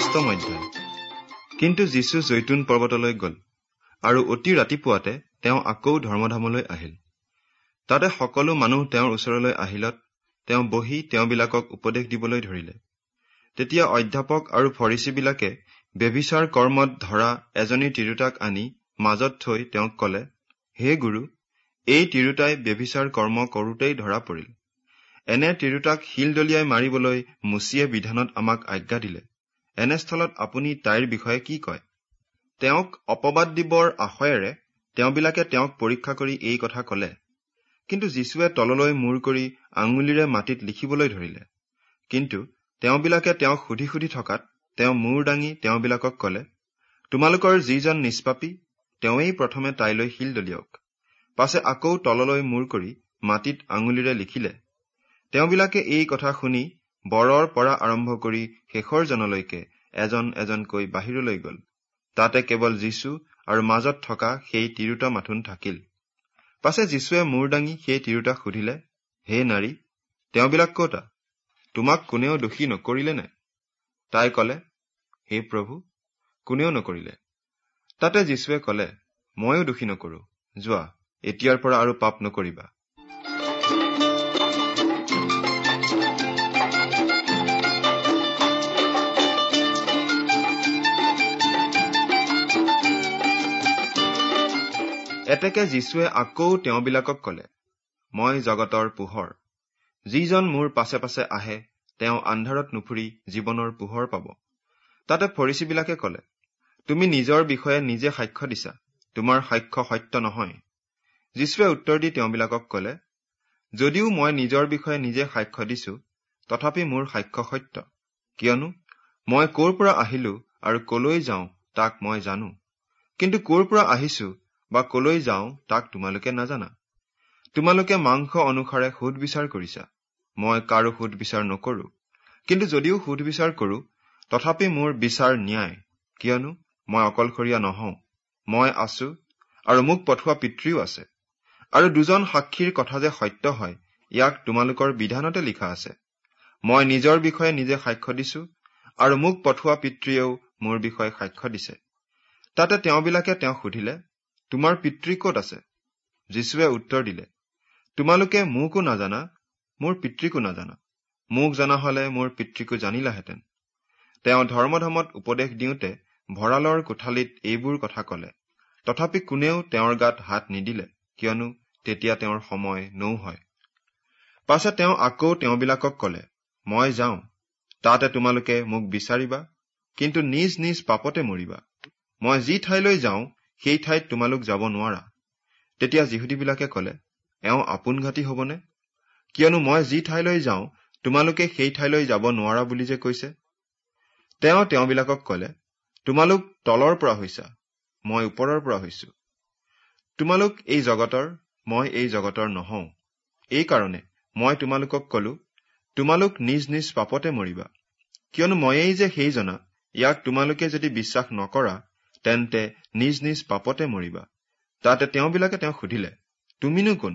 অষ্টম অধ্যায়। কিন্তু যীশু জৈতুন পৰ্বতলৈ গ'ল আৰু অতি ৰাতিপুৱাতে তেওঁ আকৌ ধৰ্মধামলৈ আহিল। তাতে সকলো মানুহ তেওঁৰ ওচৰলৈ আহিলত তেওঁ বহি তেওঁবিলাকক উপদেশ দিবলৈ ধৰিলে। তেতিয়া অধ্যাপক আৰু ফৰিচীবিলাকে ব্যভিচাৰ কৰ্মত ধৰা এজনী তিৰোতাক আনি মাজত থৈ তেওঁক কলে হে গুৰু এই তিৰোতাই ব্যভিচাৰ কৰ্ম কৰোতেই ধৰা পৰিল। এনে তিৰোতাক শিল দলিয়াই মাৰিবলৈ মুচিয়ে বিধানত আমাক আজ্ঞা দিলে। এনেস্থলত আপুনি তাইৰ বিষয়ে কি কয়? তেওঁক অপবাদ দিবৰ আশয়েৰে তেওঁবিলাকে তেওঁক পৰীক্ষা কৰি এই কথা কলে। কিন্তু যীশুৱে তললৈ মূৰ কৰি আঙুলিৰে মাটিত লিখিবলৈ ধৰিলে। কিন্তু তেওঁবিলাকে তেওঁক সুধি সুধি থকাত তেওঁ মূৰ দাঙি তেওঁবিলাকক কলে তোমালোকৰ যিজন নিষ্পাপী তেওঁৱেই প্ৰথমে তাইলৈ শিল দলিয়াওক। পাছে আকৌ তললৈ মূৰ কৰি মাটিত আঙুলিৰে লিখিলে। তেওঁবিলাকে এই কথা শুনি বৰৰ পৰা আৰম্ভ কৰি শেষৰ জনলৈকে এজন এজনকৈ বাহিৰলৈ গল। তাতে কেৱল যীশু আৰু মাজত থকা সেই তিৰোতা মাথোন থাকিল। পাছে যীশুৱে মূৰ দাঙি সেই তিৰোতাক সুধিলে হে নাৰী তেওঁবিলাক কতা তোমাক কোনেও দোষী নকৰিলে নে? তাই কলে হে প্ৰভু কোনেও নকৰিলে। তাতে যীশুৱে কলে ময়ো দোষী নকৰো। যোৱা এতিয়াৰ পৰা আৰু পাপ নকৰিবা। এতেকে যীশুৱে আকৌ তেওঁবিলাকক কলে মই জগতৰ পোহৰ। যিজন মোৰ পাছে পাছে আহে তেওঁ আন্ধাৰত নুফুৰি জীৱনৰ পোহৰ পাব। তাতে ফৰিচীবিলাকে কলে তুমি নিজৰ বিষয়ে নিজে সাক্ষ্য দিছা তোমাৰ সাক্ষ্য সত্য নহয়। যীশুৱে উত্তৰ দি তেওঁবিলাকক কলে যদিও মই নিজৰ বিষয়ে নিজে সাক্ষ্য দিছো তথাপি মোৰ সাক্ষ্য সত্য। কিয়নো মই কৰ পৰা আহিলো আৰু কলৈ যাওঁ তাক মই জানো। কিন্তু কৰ পৰা আহিছো বা কলৈ যাওঁ তাক তোমালোকে নাজানা। তোমালোকে মাংস অনুসাৰে সোধ বিচাৰ কৰিছা। মই কাৰো সোধ বিচাৰ নকৰো। কিন্তু যদিও সোধ বিচাৰ কৰো তথাপি মোৰ বিচাৰ ন্যায়। কিয়নো মই অকলশৰীয়া নহওঁ। মই আছো আৰু মোক পঠোৱা পিতৃও আছে। আৰু দুজন সাক্ষীৰ কথা যে সত্য হয় ইয়াক তোমালোকৰ বিধানতে লিখা আছে। মই নিজৰ বিষয়ে নিজে সাক্ষ্য দিছো আৰু মোক পঠোৱা পিতৃয়েও মোৰ বিষয়ে সাক্ষ্য দিছে। তাতে তেওঁবিলাকে তেওঁক সুধিলে তোমাৰ পিতৃ কত আছে? যীশুৱে উত্তৰ দিলে তোমালোকে মোকো নাজানা মোৰ পিতৃকো নাজানা। মোক জনা হলে মোৰ পিতৃকো জানিলাহেঁতেন। তেওঁ ধৰ্মধামত উপদেশ দিওঁতে ভঁৰালৰ কোঠালিত এইবোৰ কথা কলে। তথাপি কোনেও তেওঁৰ গাত হাত নিদিলে কিয়নো তেতিয়া তেওঁৰ সময় নৌ হয় পাছে তেওঁ আকৌ তেওঁবিলাকক কলে মই যাওঁ। তাতে তোমালোকে মোক বিচাৰিবা কিন্তু নিজ নিজ পাপতে মৰিবা। মই যি ঠাইলৈ যাওঁ সেই ঠাইত তোমালোক যাব নোৱাৰা। তেতিয়া যিহুদীবিলাকে কলে এওঁ আপোনঘাতী হবনে? কিয়নো মই যি ঠাইলৈ যাওঁ তোমালোকে সেই ঠাইলৈ যাব নোৱাৰা বুলি যে কৈছে? তেওঁ তেওঁবিলাকক কলে তোমালোক তলৰ পৰা হৈছা মই ওপৰৰ পৰা হৈছো। তোমালোক এই জগতৰ মই এই জগতৰ নহওঁ। এইকাৰণে মই তোমালোকক কলো তোমালোক নিজ নিজ পাপতে মৰিবা। কিয়নো ময়েই যে সেইজনা ইয়াক তোমালোকে যদি বিশ্বাস নকৰা তেন্তে নিজ নিজ পাপতে মৰিবা। তাতে তেওঁবিলাকে তেওঁক সুধিলে তুমিনো কোন?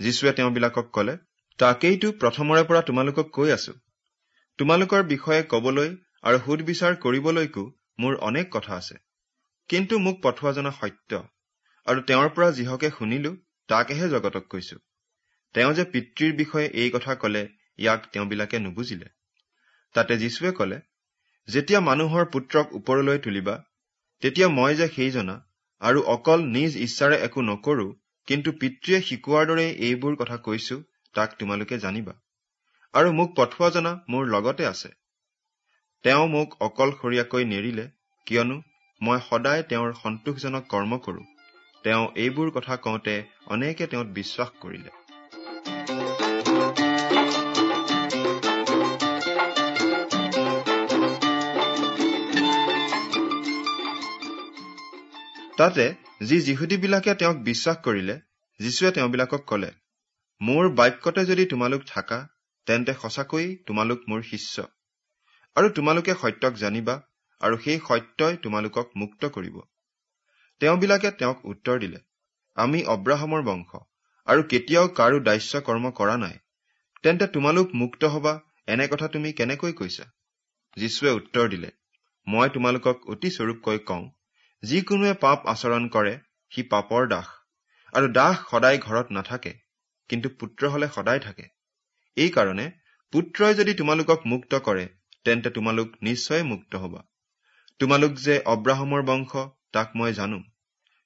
যীশুৱে তেওঁবিলাকক কলে তাকেইতো প্ৰথমৰে পৰা তোমালোকক কৈ আছো। তোমালোকৰ বিষয়ে কবলৈ আৰু সুধবিচাৰ কৰিবলৈকো মোৰ অনেক কথা আছে। কিন্তু মোক পঠোৱা জনা সত্য আৰু তেওঁৰ পৰা যিহকে শুনিলো তাকেহে জগতক কৈছো। তেওঁ যে পিতৃৰ বিষয়ে এই কথা কলে ইয়াক তেওঁবিলাকে নুবুজিলে। তাতে যীশুৱে কলে যেতিয়া মানুহৰ পুত্ৰক ওপৰলৈ তুলিবা তেতিয়া মই যে সেইজনা আৰু অকল নিজ ইচ্ছাৰে একো নকৰো কিন্তু পিতৃয়ে শিকোৱাৰ দৰে এইবোৰ কথা কৈছো তাক তোমালোকে জানিবা। আৰু মোক পঠোৱা জনা মোৰ লগতে আছে। তেওঁ মোক অকলশৰীয়াকৈ নেৰিলে কিয়নো মই সদায় তেওঁৰ সন্তোষজনক কৰ্ম কৰো। তেওঁ এইবোৰ কথা কওঁতে অনেকে তেওঁত বিশ্বাস কৰিলে। তাতে যি যিহুদীবিলাকে তেওঁক বিশ্বাস কৰিলে যীশুৱে তেওঁবিলাকক কলে মোৰ বাক্যতে যদি তোমালোক থাকা তেন্তে সঁচাকৈয়ে তোমালোক মোৰ শিষ্য। আৰু তোমালোকে সত্যক জানিবা আৰু সেই সত্যই তোমালোকক মুক্ত কৰিব। তেওঁবিলাকে তেওঁক উত্তৰ দিলে আমি অব্ৰাহামৰ বংশ আৰু কেতিয়াও কাৰো দাস্য কৰ্ম কৰা নাই। তেন্তে তোমালোক মুক্ত হবা এনে কথা তুমি কেনেকৈ কৈছা? যীশুৱে উত্তৰ দিলে মই তোমালোকক অতি স্বৰূপকৈ কওঁ যিকোনোৱে পাপ আচৰণ কৰে সি পাপৰ দাস। আৰু দাস সদায় ঘৰত নাথাকে কিন্তু পুত্ৰ হলে সদায় থাকে। এইকাৰণে পুত্ৰই যদি তোমালোকক মুক্ত কৰে তেন্তে তোমালোক নিশ্চয় মুক্ত হবা। তোমালোক যে অব্ৰাহমৰ বংশ তাক মই জানো।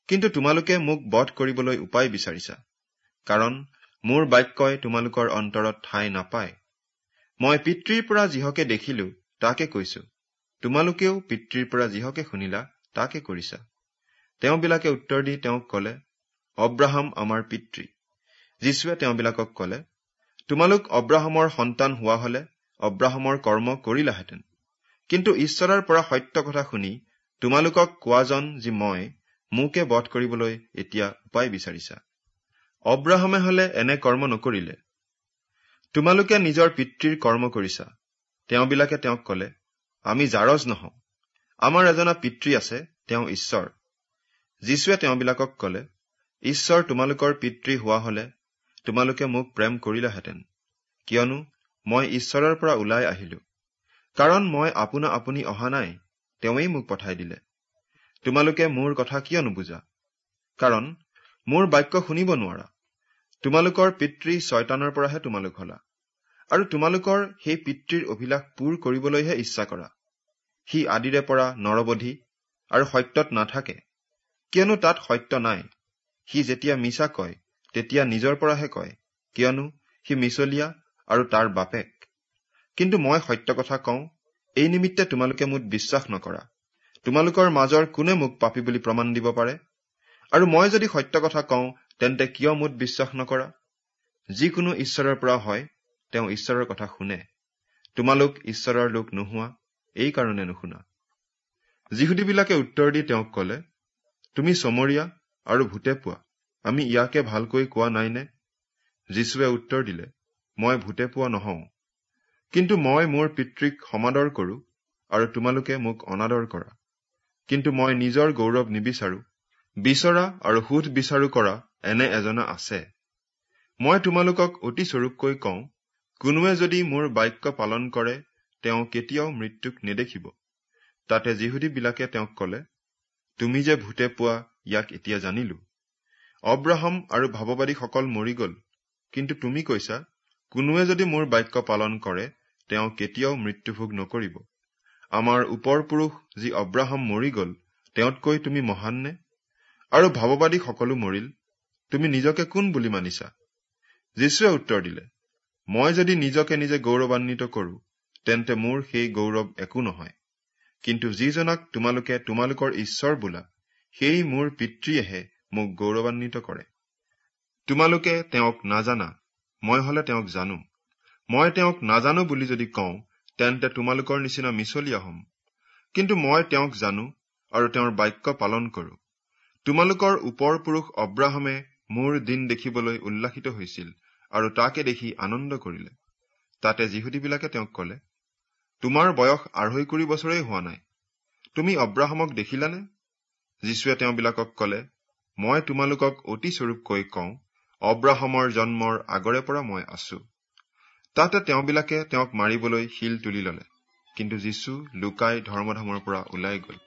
কিন্তু তোমালোকে মোক বধ কৰিবলৈ উপায় বিচাৰিছা। কাৰণ মোৰ বাক্যই তোমালোকৰ অন্তৰত ঠাই নাপায়। মই পিতৃৰ পৰা যিহকে দেখিলো তাকে কৈছো। তোমালোকেও পিতৃৰ পৰা যিহকে শুনিলা তাকে কৰিছা। তেওঁবিলাকে উত্তৰ দি তেওঁক কলে অব্ৰাহাম আমাৰ পিতৃ। যীশুৱে তেওঁবিলাকক কলে তোমালোক অব্ৰাহামৰ সন্তান হোৱা হলে অব্ৰাহামৰ কৰ্ম কৰিলাহেঁতেন। কিন্তু ঈশ্বৰৰ পৰা সত্য কথা শুনি তোমালোকক কোৱাজন যি মই মোকে বধ কৰিবলৈ এতিয়া উপায় বিচাৰিছা। অব্ৰাহামে হলে এনে কৰ্ম নকৰিলে। তোমালোকে নিজৰ পিতৃৰ কৰ্ম কৰিছা। তেওঁবিলাকে তেওঁক কলে আমি জাৰজ নহওঁ। আমাৰ এজনা পিতৃ আছে তেওঁ ঈশ্বৰ। যীশুৱে তেওঁবিলাকক কলে ঈশ্বৰ তোমালোকৰ পিতৃ হোৱা হলে তোমালোকে মোক প্ৰেম কৰিলাহেঁতেন। কিয়নো মই ঈশ্বৰৰ পৰা ওলাই আহিলো। কাৰণ মই আপোনা আপুনি অহা নাই তেওঁৱেই মোক পঠাই দিলে। তোমালোকে মোৰ কথা কিয় নুবুজা? কাৰণ মোৰ বাক্য শুনিব নোৱাৰা। তোমালোকৰ পিতৃ ছয়তানৰ পৰাহে তোমালোক হলা। আৰু তোমালোকৰ সেই পিতৃৰ অভিলাষ পূৰ কৰিবলৈহে ইচ্ছা কৰা। সি আদিৰে পৰা নৰবধি আৰু সত্যত নাথাকে। কিয়নো তাত সত্য নাই। সি যেতিয়া মিছা কয় তেতিয়া নিজৰ পৰাহে কয় কিয়নো সি মিছলীয়া আৰু তাৰ বাপেক। কিন্তু মই সত্য কথা কওঁ এই নিমিত্তে তোমালোকে মোক বিশ্বাস নকৰা। তোমালোকৰ মাজৰ কোনে মোক পাপী বুলি প্ৰমাণ দিব পাৰে? আৰু মই যদি সত্য কথা কওঁ তেন্তে কিয় মোক বিশ্বাস নকৰা? যিকোনো ঈশ্বৰৰ পৰা হয় তেওঁ ঈশ্বৰৰ কথা শুনে। তোমালোক ঈশ্বৰৰ লোক নোহোৱা। এইকাৰণে নুশুনা। যিহুদীবিলাকে উত্তৰ দি তেওঁক কলে তুমি চমৰীয়া আৰু ভূতে পোৱা আমি ইয়াকে ভালকৈ কোৱা নাইনে? যীশুৱে উত্তৰ দিলে মই ভূতে পোৱা নহওঁ। কিন্তু মই মোৰ পিতৃক সমাদৰ কৰো আৰু তোমালোকে মোক অনাদৰ কৰা। কিন্তু মই নিজৰ গৌৰৱ নিবিচাৰো বিচৰা আৰু সুধ বিচাৰো কৰা এনে এজনা আছে। মই তোমালোকক অতি স্বৰূপকৈ কওঁ কোনোৱে যদি মোৰ বাক্য পালন কৰে তেওঁ কেতিয়াও মৃত্যুক নেদেখিব। তাতে যিহুদীবিলাকে তেওঁক কলে তুমি যে ভূতে পোৱা ইয়াক এতিয়া জানিলো। অব্ৰাহম আৰু ভাৱবাদীসকল মৰি গল। কিন্তু তুমি কৈছা কোনোৱে যদি মোৰ বাক্য পালন কৰে তেওঁ কেতিয়াও মৃত্যুভোগ নকৰিব। আমাৰ ওপৰ পুৰুষ যি অব্ৰাহম মৰি গল তেওঁতকৈ তুমি মহান নে? আৰু ভাৱবাদী সকলো মৰিল তুমি নিজকে কোন বুলি মানিছা? যীশুৱে উত্তৰ দিলে মই যদি নিজকে নিজে গৌৰৱান্বিত কৰো তেন্তে মোৰ সেই গৌৰৱ একো নহয়। কিন্তু যিজনাক তোমালোকে তোমালোকৰ ঈশ্বৰ বোলা সেই মোৰ পিতৃয়েহে মোক গৌৰৱান্বিত কৰে। তোমালোকে তেওঁক নাজানা মই হলে তেওঁক জানো। মই তেওঁক নাজানো বুলি যদি কওঁ তেন্তে তোমালোকৰ নিচিনা মিছলীয়া হম। কিন্তু মই তেওঁক জানো আৰু তেওঁৰ বাক্য পালন কৰো। তোমালোকৰ ওপৰ পুৰুষ অব্ৰাহামে মোৰ দিন দেখিবলৈ উল্লাসিত হৈছিল আৰু তাকে দেখি আনন্দ কৰিলে। তাতে যিহুদীবিলাকে তেওঁক কলে তোমাৰ বয়স আঢ়ৈ কুৰি বছৰেই হোৱা নাই। তুমি অব্ৰাহামক দেখিলানে? যীশুৱে তেওঁবিলাকক কলে মই তোমালোকক অতি স্বৰূপকৈ কওঁ অব্ৰাহামৰ জন্মৰ আগৰে পৰা মই আছো। তাতে তেওঁবিলাকে তেওঁক মাৰিবলৈ শিল তুলি ললে। কিন্তু যীশু লুকাই ধৰ্মধামৰ পৰা ওলাই গল।